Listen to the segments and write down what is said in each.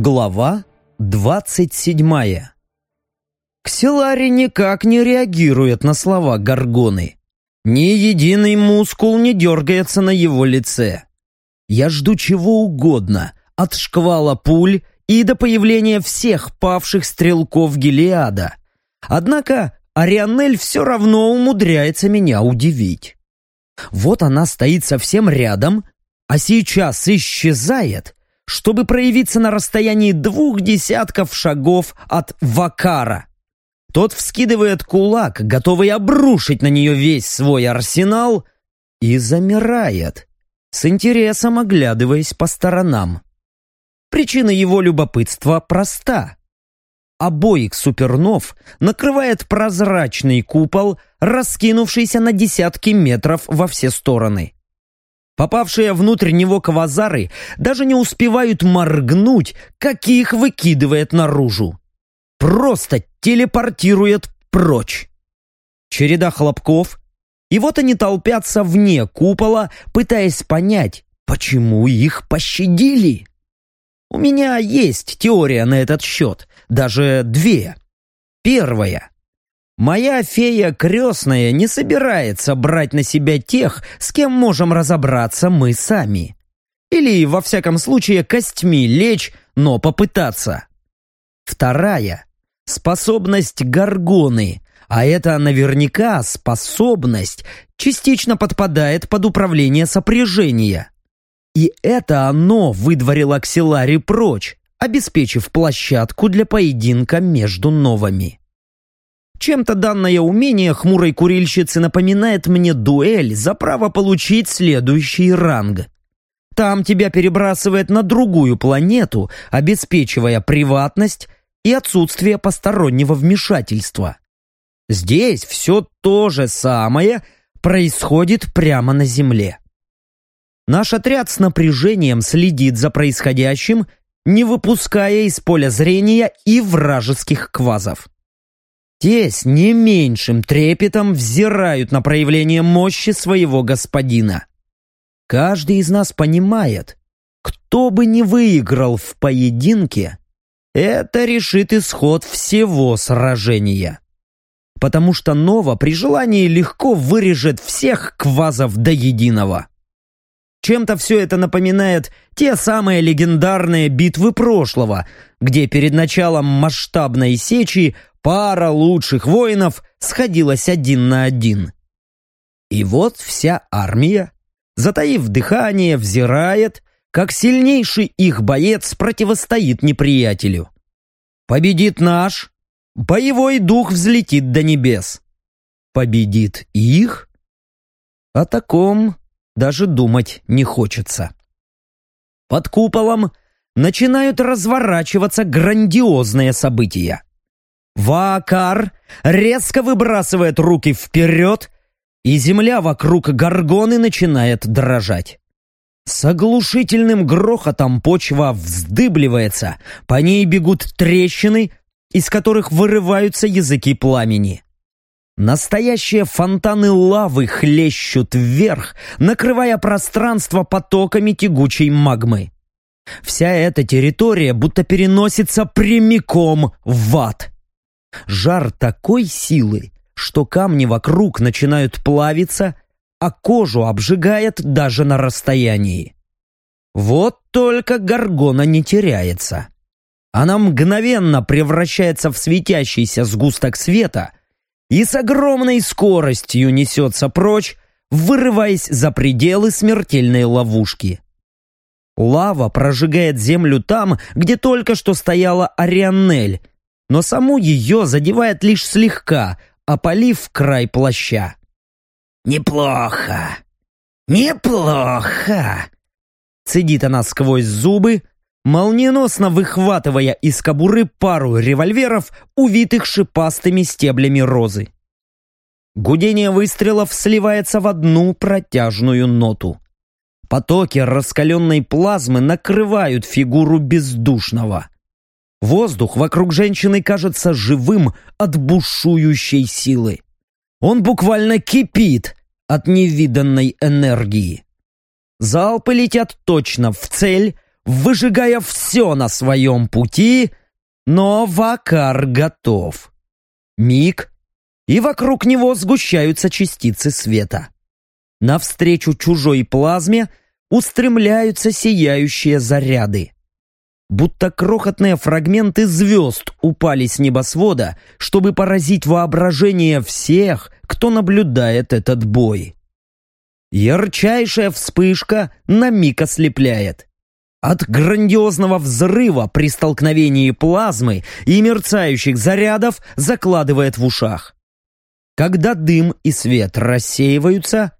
Глава двадцать седьмая Ксилари никак не реагирует на слова Гаргоны. Ни единый мускул не дергается на его лице. Я жду чего угодно, от шквала пуль и до появления всех павших стрелков Гелиада. Однако Арианель все равно умудряется меня удивить. Вот она стоит совсем рядом, а сейчас исчезает, чтобы проявиться на расстоянии двух десятков шагов от Вакара. Тот вскидывает кулак, готовый обрушить на нее весь свой арсенал, и замирает, с интересом оглядываясь по сторонам. Причина его любопытства проста. Обоих супернов накрывает прозрачный купол, раскинувшийся на десятки метров во все стороны. Попавшие внутрь него квазары даже не успевают моргнуть, как их выкидывает наружу. Просто телепортирует прочь. Череда хлопков, и вот они толпятся вне купола, пытаясь понять, почему их пощадили. У меня есть теория на этот счет, даже две. Первая. Моя фея крестная не собирается брать на себя тех, с кем можем разобраться мы сами. Или, во всяком случае, костьми лечь, но попытаться. Вторая. Способность горгоны, а это наверняка способность, частично подпадает под управление сопряжения. И это оно выдворило Ксилари прочь, обеспечив площадку для поединка между новыми. Чем-то данное умение хмурой курильщицы напоминает мне дуэль за право получить следующий ранг. Там тебя перебрасывает на другую планету, обеспечивая приватность и отсутствие постороннего вмешательства. Здесь все то же самое происходит прямо на Земле. Наш отряд с напряжением следит за происходящим, не выпуская из поля зрения и вражеских квазов. Те с не меньшим трепетом взирают на проявление мощи своего господина. Каждый из нас понимает, кто бы ни выиграл в поединке, это решит исход всего сражения. Потому что Нова при желании легко вырежет всех квазов до единого. Чем-то все это напоминает те самые легендарные битвы прошлого, где перед началом масштабной сечи пара лучших воинов сходилась один на один. И вот вся армия, затаив дыхание, взирает, как сильнейший их боец противостоит неприятелю. Победит наш, боевой дух взлетит до небес. Победит их? О таком даже думать не хочется. Под куполом начинают разворачиваться грандиозные события. Ваакар резко выбрасывает руки вперед, и земля вокруг горгоны начинает дрожать. С оглушительным грохотом почва вздыбливается, по ней бегут трещины, из которых вырываются языки пламени. Настоящие фонтаны лавы хлещут вверх, накрывая пространство потоками тягучей магмы. Вся эта территория будто переносится прямиком в ад. Жар такой силы, что камни вокруг начинают плавиться, а кожу обжигает даже на расстоянии. Вот только горгона не теряется. Она мгновенно превращается в светящийся сгусток света, и с огромной скоростью несется прочь, вырываясь за пределы смертельной ловушки. Лава прожигает землю там, где только что стояла Арианнель, но саму ее задевает лишь слегка, опалив край плаща. «Неплохо! Неплохо!» Цедит она сквозь зубы, молниеносно выхватывая из кобуры пару револьверов, увитых шипастыми стеблями розы. Гудение выстрелов сливается в одну протяжную ноту. Потоки раскаленной плазмы накрывают фигуру бездушного. Воздух вокруг женщины кажется живым от бушующей силы. Он буквально кипит от невиданной энергии. Залпы летят точно в цель, выжигая все на своем пути, но Вакар готов. Миг, и вокруг него сгущаются частицы света. Навстречу чужой плазме устремляются сияющие заряды. Будто крохотные фрагменты звезд упали с небосвода, чтобы поразить воображение всех, кто наблюдает этот бой. Ярчайшая вспышка на миг ослепляет. От грандиозного взрыва при столкновении плазмы и мерцающих зарядов закладывает в ушах. Когда дым и свет рассеиваются,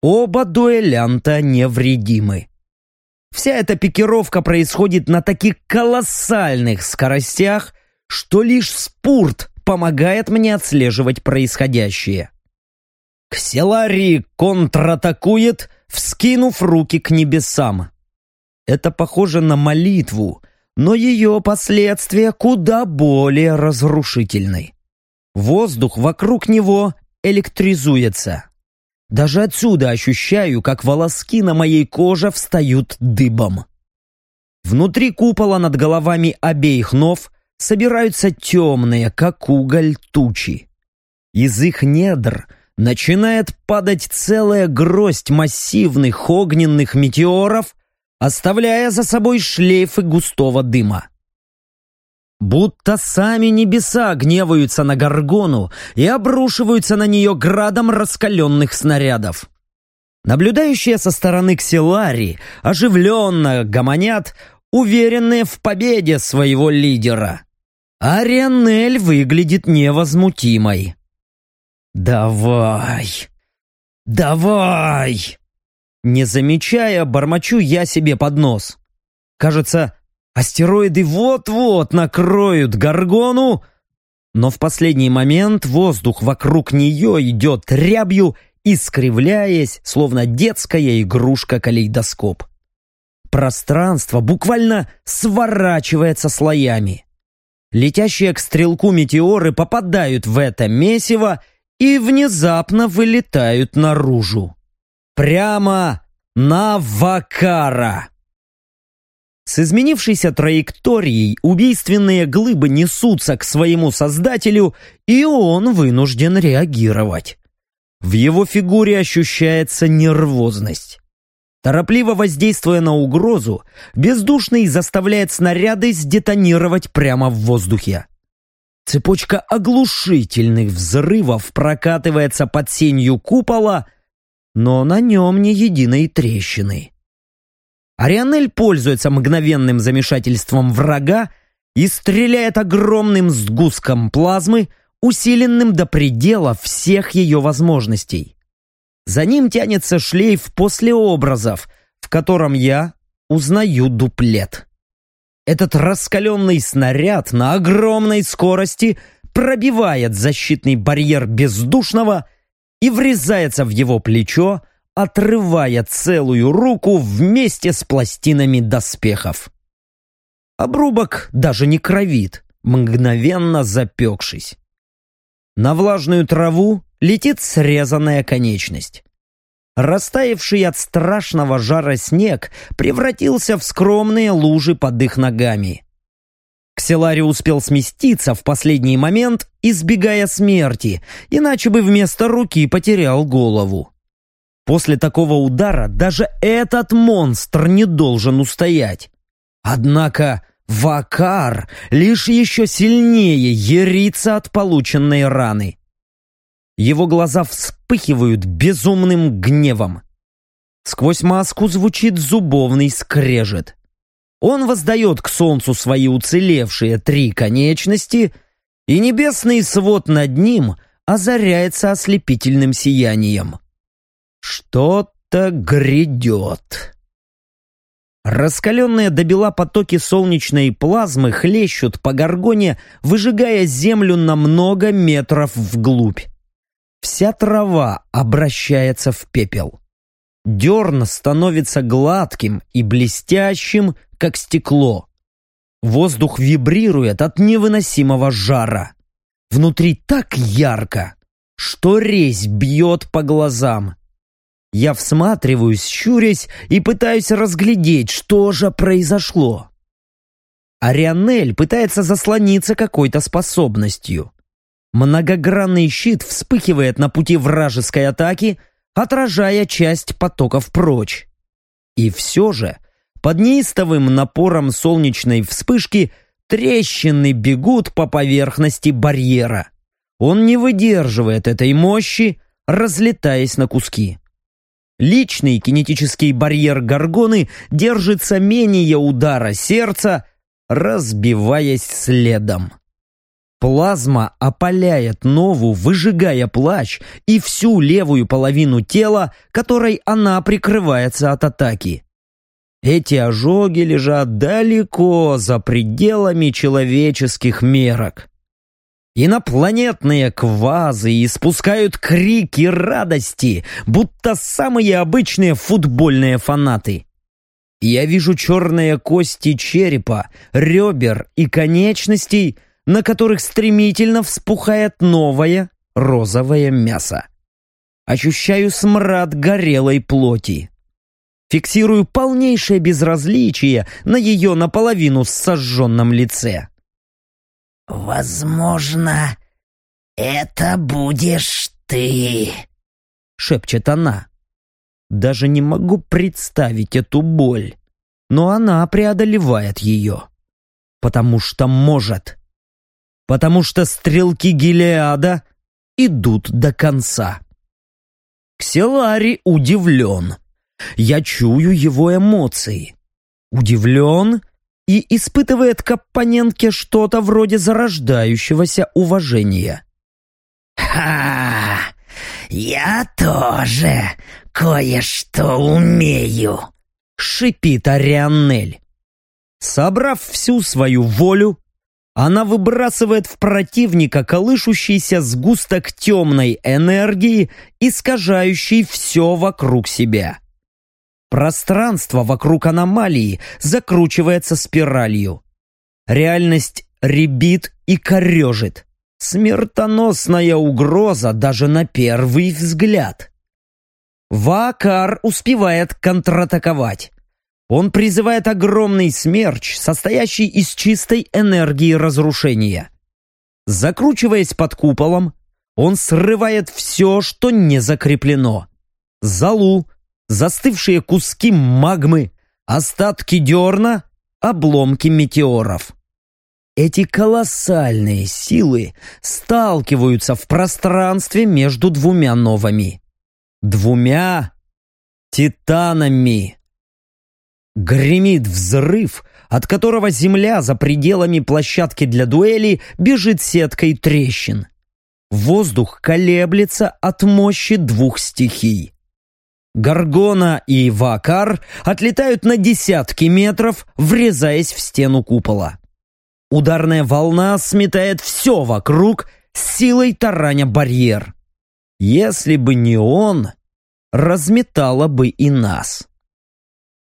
оба дуэлянта невредимы. Вся эта пикировка происходит на таких колоссальных скоростях, что лишь спорт помогает мне отслеживать происходящее. Кселарий контратакует, вскинув руки к небесам. Это похоже на молитву, но ее последствия куда более разрушительны. Воздух вокруг него электризуется. Даже отсюда ощущаю, как волоски на моей коже встают дыбом. Внутри купола над головами обеих нов собираются темные, как уголь, тучи. Из их недр начинает падать целая гроздь массивных огненных метеоров, оставляя за собой шлейфы густого дыма. Будто сами небеса гневаются на Гаргону и обрушиваются на нее градом раскаленных снарядов. Наблюдающие со стороны Ксилари оживленно гомонят, уверенные в победе своего лидера. Арианель выглядит невозмутимой. «Давай! Давай!» Не замечая, бормочу я себе под нос. Кажется, астероиды вот-вот накроют Гаргону, но в последний момент воздух вокруг нее идет рябью, искривляясь, словно детская игрушка-калейдоскоп. Пространство буквально сворачивается слоями. Летящие к стрелку метеоры попадают в это месиво и внезапно вылетают наружу. Прямо на Вакара. С изменившейся траекторией убийственные глыбы несутся к своему создателю, и он вынужден реагировать. В его фигуре ощущается нервозность. Торопливо воздействуя на угрозу, бездушный заставляет снаряды сдетонировать прямо в воздухе. Цепочка оглушительных взрывов прокатывается под сенью купола, но на нем ни единой трещины. Арианель пользуется мгновенным замешательством врага и стреляет огромным сгустком плазмы, усиленным до предела всех ее возможностей. За ним тянется шлейф после образов, в котором я узнаю дуплет. Этот раскаленный снаряд на огромной скорости пробивает защитный барьер бездушного и врезается в его плечо, отрывая целую руку вместе с пластинами доспехов. Обрубок даже не кровит, мгновенно запекшись. На влажную траву летит срезанная конечность. Растаявший от страшного жара снег превратился в скромные лужи под их ногами. Кселари успел сместиться в последний момент, избегая смерти, иначе бы вместо руки потерял голову. После такого удара даже этот монстр не должен устоять. Однако Вакар лишь еще сильнее ерится от полученной раны. Его глаза вспыхивают безумным гневом. Сквозь маску звучит зубовный скрежет. Он воздает к солнцу свои уцелевшие три конечности, и небесный свод над ним озаряется ослепительным сиянием. Что-то грядет. Раскаленные до бела потоки солнечной плазмы хлещут по горгоне, выжигая землю на много метров вглубь. Вся трава обращается в пепел. Дерн становится гладким и блестящим, как стекло. Воздух вибрирует от невыносимого жара. Внутри так ярко, что резь бьет по глазам. Я всматриваюсь, щурясь и пытаюсь разглядеть, что же произошло. Арианель пытается заслониться какой-то способностью. Многогранный щит вспыхивает на пути вражеской атаки, отражая часть потоков прочь. И все же, под неистовым напором солнечной вспышки, трещины бегут по поверхности барьера. Он не выдерживает этой мощи, разлетаясь на куски. Личный кинетический барьер Гаргоны держится менее удара сердца, разбиваясь следом. Плазма опаляет Нову, выжигая плащ и всю левую половину тела, которой она прикрывается от атаки. Эти ожоги лежат далеко за пределами человеческих мерок. Инопланетные квазы испускают крики радости, будто самые обычные футбольные фанаты. Я вижу черные кости черепа, ребер и конечностей, на которых стремительно вспухает новое розовое мясо. Ощущаю смрад горелой плоти. Фиксирую полнейшее безразличие на ее наполовину сожженном лице. «Возможно, это будешь ты», — шепчет она. Даже не могу представить эту боль, но она преодолевает ее. Потому что может. Потому что стрелки Гелиада идут до конца. Кселари удивлен. Я чую его эмоции. Удивлен и испытывает к оппонентке что-то вроде зарождающегося уважения. «Ха! Я тоже кое-что умею!» — шипит Арианнель. Собрав всю свою волю, она выбрасывает в противника колышущийся сгусток темной энергии, искажающий все вокруг себя. Пространство вокруг аномалии закручивается спиралью. Реальность ребит и корежит. Смертоносная угроза даже на первый взгляд. Вакар успевает контратаковать. Он призывает огромный смерч, состоящий из чистой энергии разрушения. Закручиваясь под куполом, он срывает все, что не закреплено. Залу, застывшие куски магмы, остатки дерна, обломки метеоров. Эти колоссальные силы сталкиваются в пространстве между двумя новыми. Двумя титанами. Гремит взрыв, от которого земля за пределами площадки для дуэли бежит сеткой трещин. Воздух колеблется от мощи двух стихий. Гаргона и Вакар отлетают на десятки метров, врезаясь в стену купола. Ударная волна сметает все вокруг, силой тараня барьер. Если бы не он, разметала бы и нас.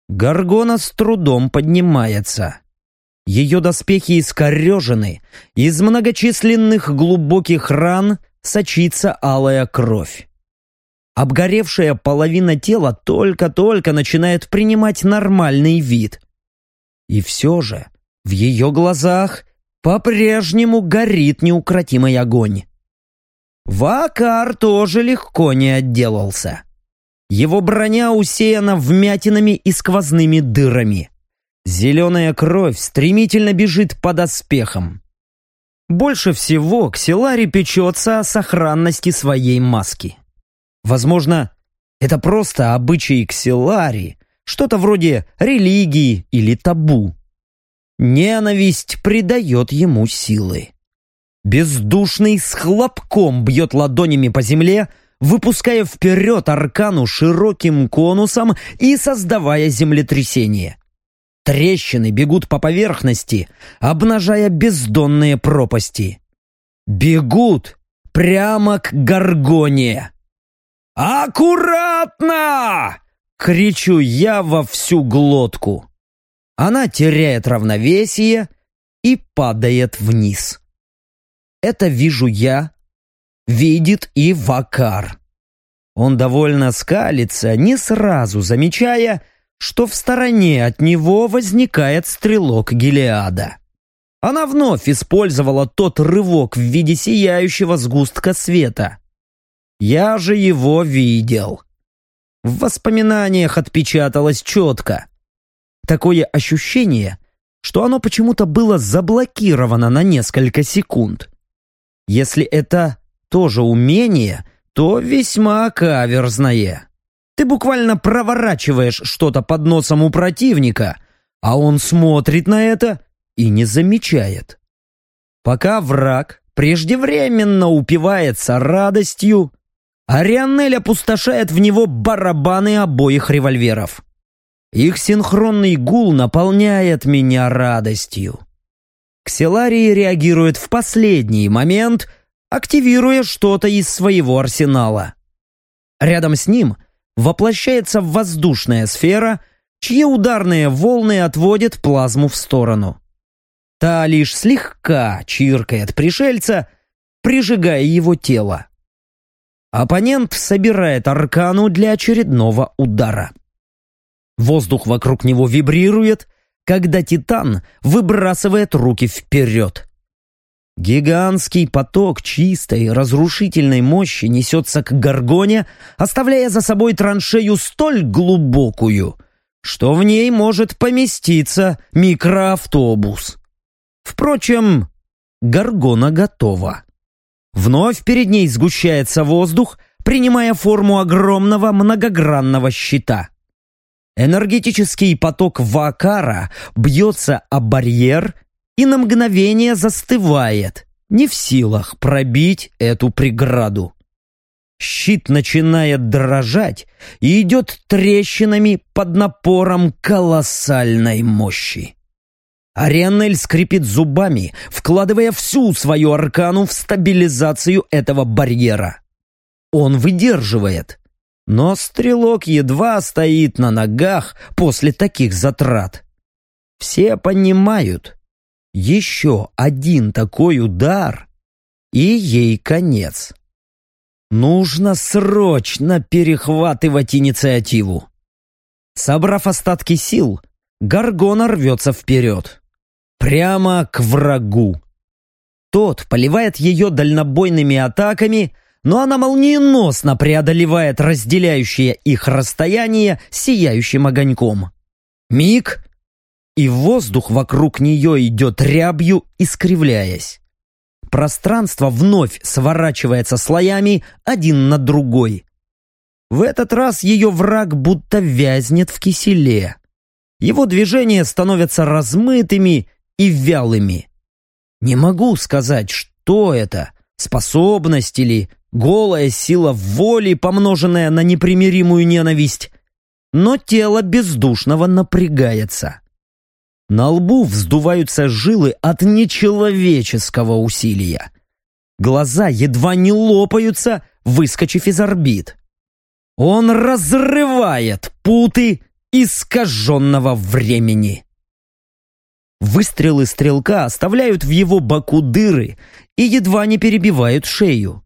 Гаргона с трудом поднимается. Ее доспехи искорежены, из многочисленных глубоких ран сочится алая кровь. Обгоревшая половина тела только-только начинает принимать нормальный вид. И все же в ее глазах по-прежнему горит неукротимый огонь. Вакар тоже легко не отделался. Его броня усеяна вмятинами и сквозными дырами. Зеленая кровь стремительно бежит под оспехом. Больше всего Ксилари печется о сохранности своей маски. Возможно, это просто обычай ксилари, что-то вроде религии или табу. Ненависть придает ему силы. Бездушный с хлопком бьет ладонями по земле, выпуская вперед аркану широким конусом и создавая землетрясение. Трещины бегут по поверхности, обнажая бездонные пропасти. Бегут прямо к Гаргоне. «Аккуратно!» — кричу я во всю глотку. Она теряет равновесие и падает вниз. Это вижу я, видит и Вакар. Он довольно скалится, не сразу замечая, что в стороне от него возникает стрелок Гелиада. Она вновь использовала тот рывок в виде сияющего сгустка света. Я же его видел. В воспоминаниях отпечаталось четко. Такое ощущение, что оно почему-то было заблокировано на несколько секунд. Если это тоже умение, то весьма каверзное. Ты буквально проворачиваешь что-то под носом у противника, а он смотрит на это и не замечает. Пока враг преждевременно упивается радостью, Арианель опустошает в него барабаны обоих револьверов. Их синхронный гул наполняет меня радостью. Кселарий реагирует в последний момент, активируя что-то из своего арсенала. Рядом с ним воплощается воздушная сфера, чьи ударные волны отводят плазму в сторону. Та лишь слегка чиркает пришельца, прижигая его тело. Оппонент собирает аркану для очередного удара. Воздух вокруг него вибрирует, когда Титан выбрасывает руки вперед. Гигантский поток чистой, разрушительной мощи несется к Гаргоне, оставляя за собой траншею столь глубокую, что в ней может поместиться микроавтобус. Впрочем, Гаргона готова. Вновь перед ней сгущается воздух, принимая форму огромного многогранного щита. Энергетический поток Вакара бьется о барьер и на мгновение застывает, не в силах пробить эту преграду. Щит начинает дрожать и идет трещинами под напором колоссальной мощи. Арианель скрипит зубами, вкладывая всю свою аркану в стабилизацию этого барьера. Он выдерживает, но стрелок едва стоит на ногах после таких затрат. Все понимают, еще один такой удар, и ей конец. Нужно срочно перехватывать инициативу. Собрав остатки сил, Гаргона рвется вперед. Прямо к врагу. Тот поливает ее дальнобойными атаками, но она молниеносно преодолевает разделяющее их расстояние сияющим огоньком. Миг, и воздух вокруг нее идет рябью, искривляясь. Пространство вновь сворачивается слоями один на другой. В этот раз ее враг будто вязнет в киселе. Его движения становятся размытыми и вялыми. Не могу сказать, что это, способность или голая сила воли, помноженная на непримиримую ненависть, но тело бездушного напрягается. На лбу вздуваются жилы от нечеловеческого усилия. Глаза едва не лопаются, выскочив из орбит. Он разрывает путы искаженного времени. Выстрелы стрелка оставляют в его боку дыры и едва не перебивают шею.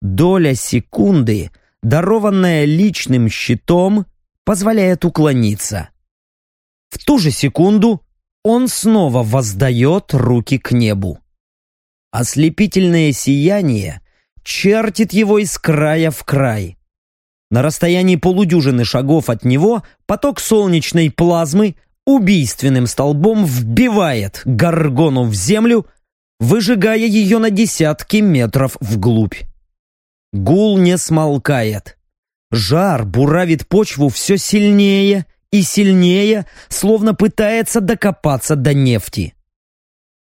Доля секунды, дарованная личным щитом, позволяет уклониться. В ту же секунду он снова воздает руки к небу. Ослепительное сияние чертит его из края в край. На расстоянии полудюжины шагов от него поток солнечной плазмы убийственным столбом вбивает горгону в землю, выжигая ее на десятки метров вглубь. Гул не смолкает. Жар буравит почву все сильнее и сильнее, словно пытается докопаться до нефти.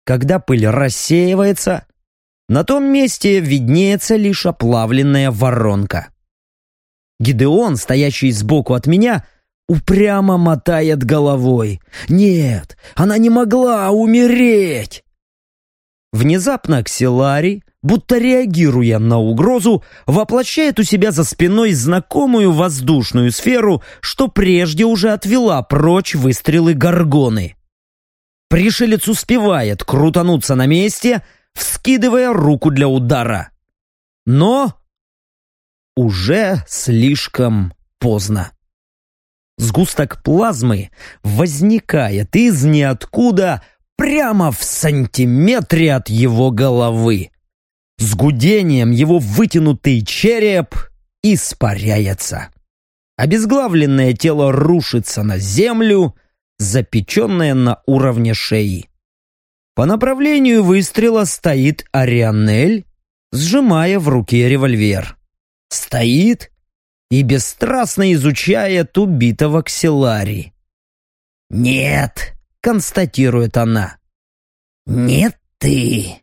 Когда пыль рассеивается, на том месте виднеется лишь оплавленная воронка. Гидеон, стоящий сбоку от меня, упрямо мотает головой. «Нет, она не могла умереть!» Внезапно Ксилари, будто реагируя на угрозу, воплощает у себя за спиной знакомую воздушную сферу, что прежде уже отвела прочь выстрелы горгоны. Пришелец успевает крутануться на месте, вскидывая руку для удара. Но уже слишком поздно. Сгусток плазмы возникает из ниоткуда прямо в сантиметре от его головы. С гудением его вытянутый череп испаряется. Обезглавленное тело рушится на землю, запеченное на уровне шеи. По направлению выстрела стоит Арианель, сжимая в руке револьвер. Стоит и бесстрастно изучает убитого Ксилари. «Нет», — констатирует она. «Не ты».